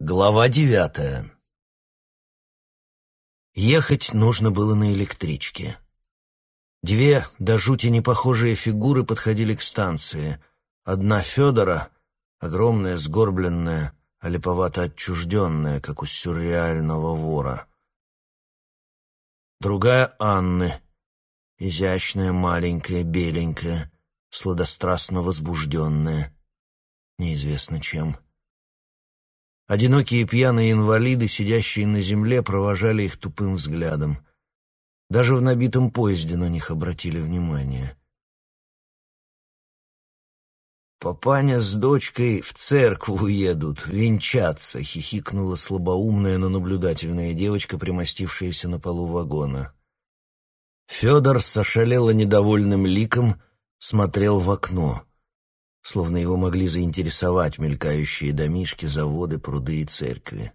Глава девятая Ехать нужно было на электричке. Две до жути непохожие фигуры подходили к станции. Одна Федора, огромная, сгорбленная, а отчужденная, как у сюрреального вора. Другая Анны, изящная, маленькая, беленькая, сладострастно возбужденная, неизвестно чем. Одинокие пьяные инвалиды, сидящие на земле, провожали их тупым взглядом. Даже в набитом поезде на них обратили внимание. «Папаня с дочкой в церкву едут, венчаться», — хихикнула слабоумная, но наблюдательная девочка, примостившаяся на полу вагона. Федор с ошалело недовольным ликом смотрел в окно словно его могли заинтересовать мелькающие домишки, заводы, пруды и церкви.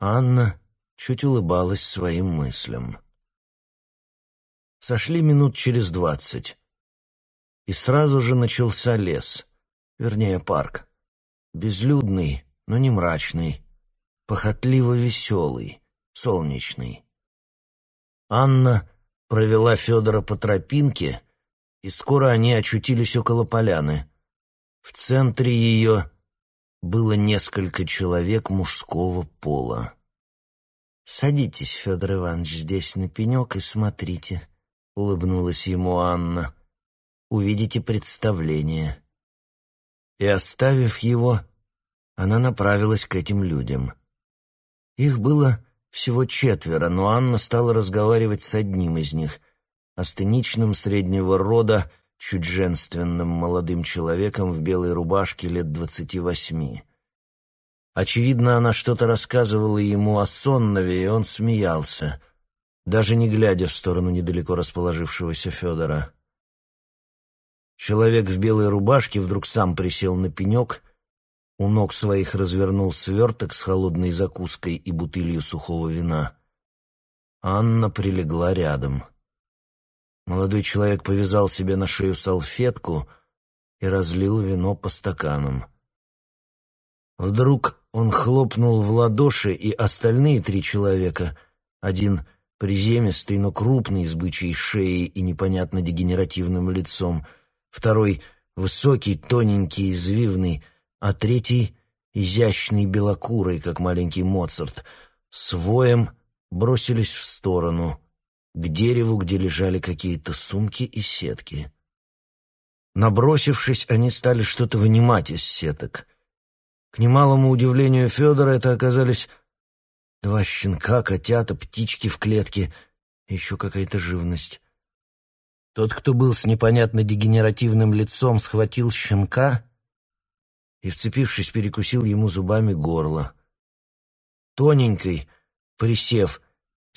Анна чуть улыбалась своим мыслям. Сошли минут через двадцать, и сразу же начался лес, вернее парк, безлюдный, но не мрачный, похотливо веселый, солнечный. Анна провела Федора по тропинке, и скоро они очутились около поляны. В центре ее было несколько человек мужского пола. «Садитесь, Федор Иванович, здесь на пенек и смотрите», — улыбнулась ему Анна. «Увидите представление». И, оставив его, она направилась к этим людям. Их было всего четверо, но Анна стала разговаривать с одним из них — астеничным среднего рода, чуть женственным молодым человеком в белой рубашке лет двадцати восьми. Очевидно, она что-то рассказывала ему о Соннове, и он смеялся, даже не глядя в сторону недалеко расположившегося Федора. Человек в белой рубашке вдруг сам присел на пенек, у ног своих развернул сверток с холодной закуской и бутылью сухого вина. Анна прилегла рядом — Молодой человек повязал себе на шею салфетку и разлил вино по стаканам. Вдруг он хлопнул в ладоши, и остальные три человека, один приземистый, но крупный, с бычьей шеей и непонятно дегенеративным лицом, второй высокий, тоненький, извивный, а третий изящный, белокурый, как маленький Моцарт, с воем бросились в сторону — к дереву, где лежали какие-то сумки и сетки. Набросившись, они стали что-то вынимать из сеток. К немалому удивлению Федора это оказались два щенка, котята, птички в клетке еще какая-то живность. Тот, кто был с непонятно дегенеративным лицом, схватил щенка и, вцепившись, перекусил ему зубами горло. Тоненькой, присев,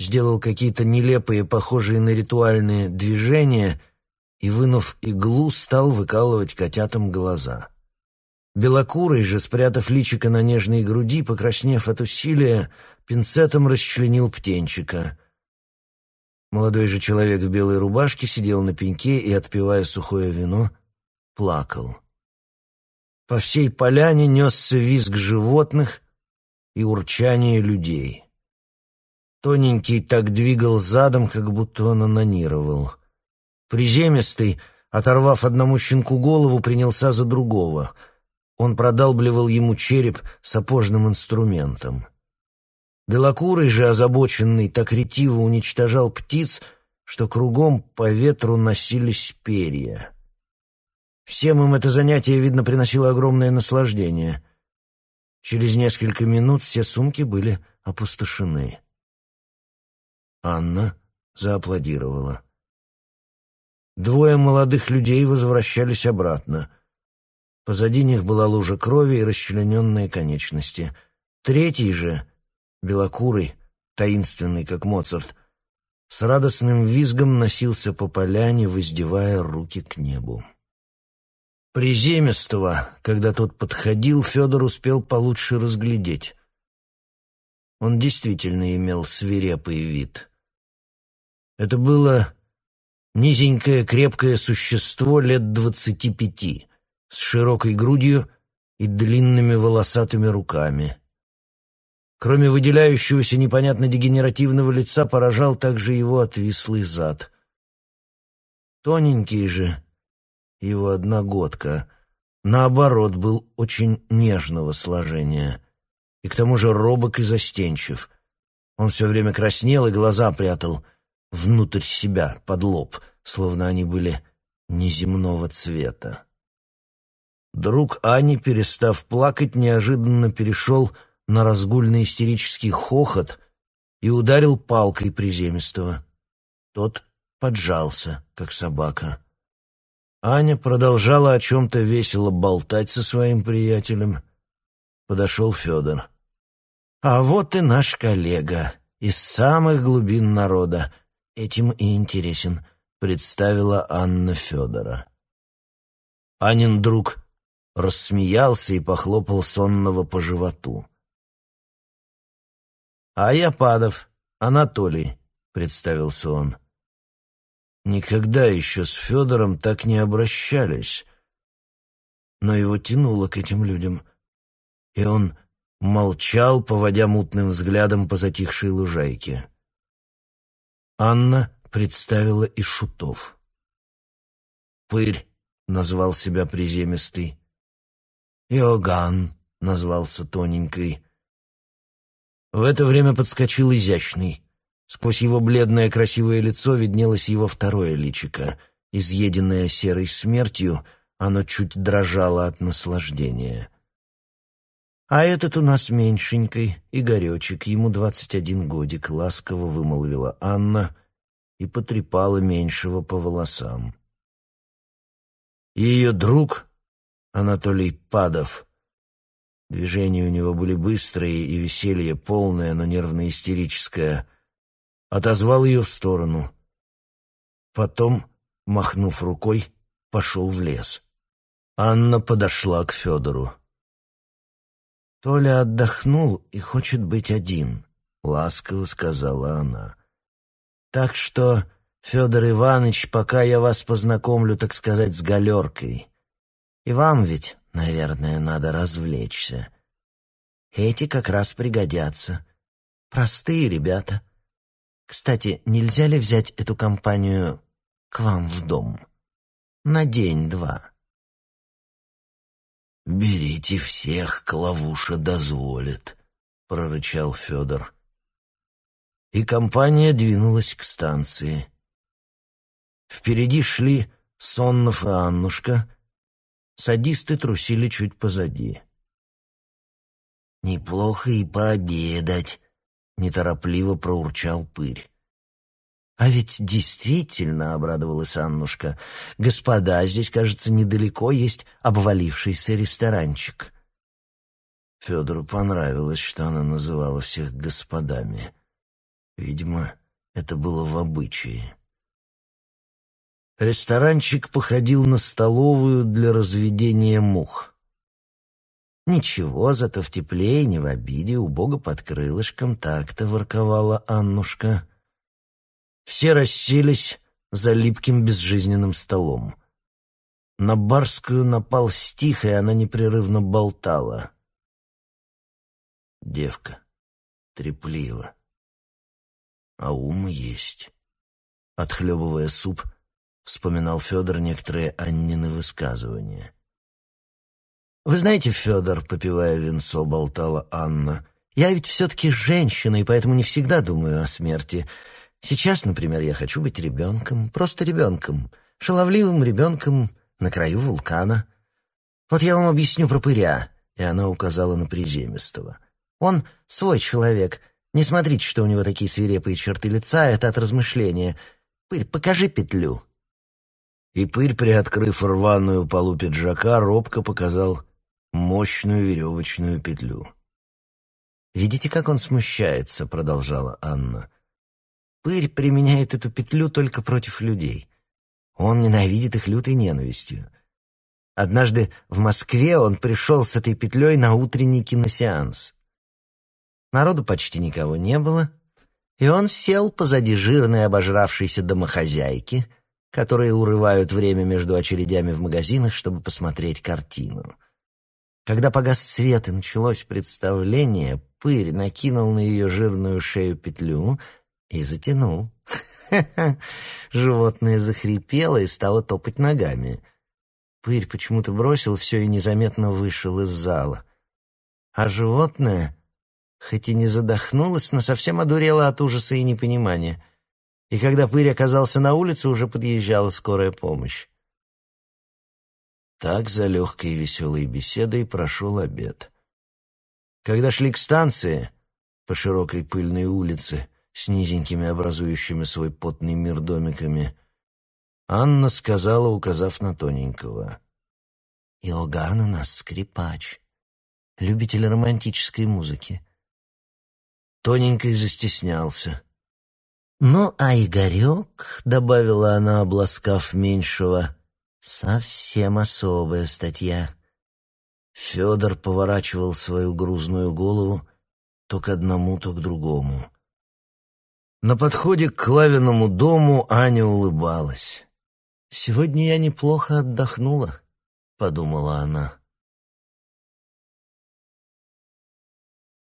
сделал какие-то нелепые, похожие на ритуальные движения и, вынув иглу, стал выкалывать котятам глаза. Белокурый же, спрятав личико на нежной груди, покраснев от усилия, пинцетом расчленил птенчика. Молодой же человек в белой рубашке сидел на пеньке и, отпивая сухое вино, плакал. По всей поляне несся визг животных и урчание людей. Тоненький так двигал задом, как будто он анонировал. Приземистый, оторвав одному щенку голову, принялся за другого. Он продалбливал ему череп сапожным инструментом. Белокурый же, озабоченный, так ретиво уничтожал птиц, что кругом по ветру носились перья. Всем им это занятие, видно, приносило огромное наслаждение. Через несколько минут все сумки были опустошены. Анна зааплодировала. Двое молодых людей возвращались обратно. Позади них была лужа крови и расчлененные конечности. Третий же, белокурый, таинственный, как Моцарт, с радостным визгом носился по поляне, воздевая руки к небу. Приземистого, когда тот подходил, Федор успел получше разглядеть. Он действительно имел свирепый вид. Это было низенькое крепкое существо лет двадцати пяти, с широкой грудью и длинными волосатыми руками. Кроме выделяющегося непонятно дегенеративного лица, поражал также его отвислый зад. Тоненький же, его одногодка, наоборот, был очень нежного сложения и к тому же робок и застенчив. Он все время краснел и глаза прятал внутрь себя, под лоб, словно они были неземного цвета. Друг Ани, перестав плакать, неожиданно перешел на разгульный истерический хохот и ударил палкой приземистого. Тот поджался, как собака. Аня продолжала о чем-то весело болтать со своим приятелем. Подошел Федор. «А вот и наш коллега из самых глубин народа. Этим и интересен», — представила Анна Федора. Анин друг рассмеялся и похлопал сонного по животу. «А я Падов, Анатолий», — представился он. Никогда еще с Федором так не обращались, но его тянуло к этим людям, и он молчал, поводя мутным взглядом по затихшей лужайке. Анна представила и шутов. «Пырь», — назвал себя приземистый, Иоганн назвался тоненькой. В это время подскочил изящный. Сквозь его бледное красивое лицо виднелось его второе личико. Изъеденное серой смертью, оно чуть дрожало от наслаждения. «А этот у нас меньшенький, Игоречек, ему двадцать один годик», — ласково вымолвила Анна и потрепала меньшего по волосам. Ее друг Анатолий Падов. Движения у него были быстрые и веселье полное, но нервно-истерическое. Отозвал ее в сторону. Потом, махнув рукой, пошел в лес. Анна подошла к Федору. «Толя отдохнул и хочет быть один», — ласково сказала она. «Так что, Федор Иванович, пока я вас познакомлю, так сказать, с галеркой». И вам ведь, наверное, надо развлечься. Эти как раз пригодятся. Простые ребята. Кстати, нельзя ли взять эту компанию к вам в дом? На день-два. «Берите всех, Клавуша дозволит», — прорычал Федор. И компания двинулась к станции. Впереди шли Соннов и Аннушка — Садисты трусили чуть позади. «Неплохо и пообедать», — неторопливо проурчал пырь. «А ведь действительно», — обрадовалась Аннушка, — «господа, здесь, кажется, недалеко есть обвалившийся ресторанчик». Федору понравилось, что она называла всех господами. Видимо, это было в обычае. Ресторанчик походил на столовую для разведения мух. «Ничего, зато в тепле и не в обиде, у Бога под крылышком так-то», — ворковала Аннушка. Все расселись за липким безжизненным столом. На барскую напал стих, и она непрерывно болтала. Девка, треплива, а ум есть. Отхлебывая суп, — вспоминал Федор некоторые Аннины высказывания. «Вы знаете, Федор, — попивая венцо, болтала Анна, — я ведь все-таки женщина, и поэтому не всегда думаю о смерти. Сейчас, например, я хочу быть ребенком, просто ребенком, шаловливым ребенком на краю вулкана. Вот я вам объясню про пыря, и она указала на приземистого. Он свой человек. Не смотрите, что у него такие свирепые черты лица, это от размышления. Пырь, покажи петлю». И пырь, приоткрыв рваную полу пиджака, робко показал мощную веревочную петлю. «Видите, как он смущается?» — продолжала Анна. «Пырь применяет эту петлю только против людей. Он ненавидит их лютой ненавистью. Однажды в Москве он пришел с этой петлей на утренний киносеанс. Народу почти никого не было, и он сел позади жирной обожравшейся домохозяйки — которые урывают время между очередями в магазинах, чтобы посмотреть картину. Когда погас свет и началось представление, Пырь накинул на ее жирную шею петлю и затянул. Животное захрипело и стало топать ногами. Пырь почему-то бросил все и незаметно вышел из зала. А животное, хоть и не задохнулось, но совсем одурело от ужаса и непонимания. И когда Пырь оказался на улице, уже подъезжала скорая помощь. Так за легкой и веселой беседой прошел обед. Когда шли к станции по широкой пыльной улице с низенькими образующими свой потный мир домиками, Анна сказала, указав на тоненького. «Иоганн у нас скрипач, любитель романтической музыки». Тоненький застеснялся. «Ну, а Игорек», — добавила она, обласкав меньшего, — «совсем особая статья». Федор поворачивал свою грузную голову то к одному, то к другому. На подходе к Клавиному дому Аня улыбалась. «Сегодня я неплохо отдохнула», — подумала она.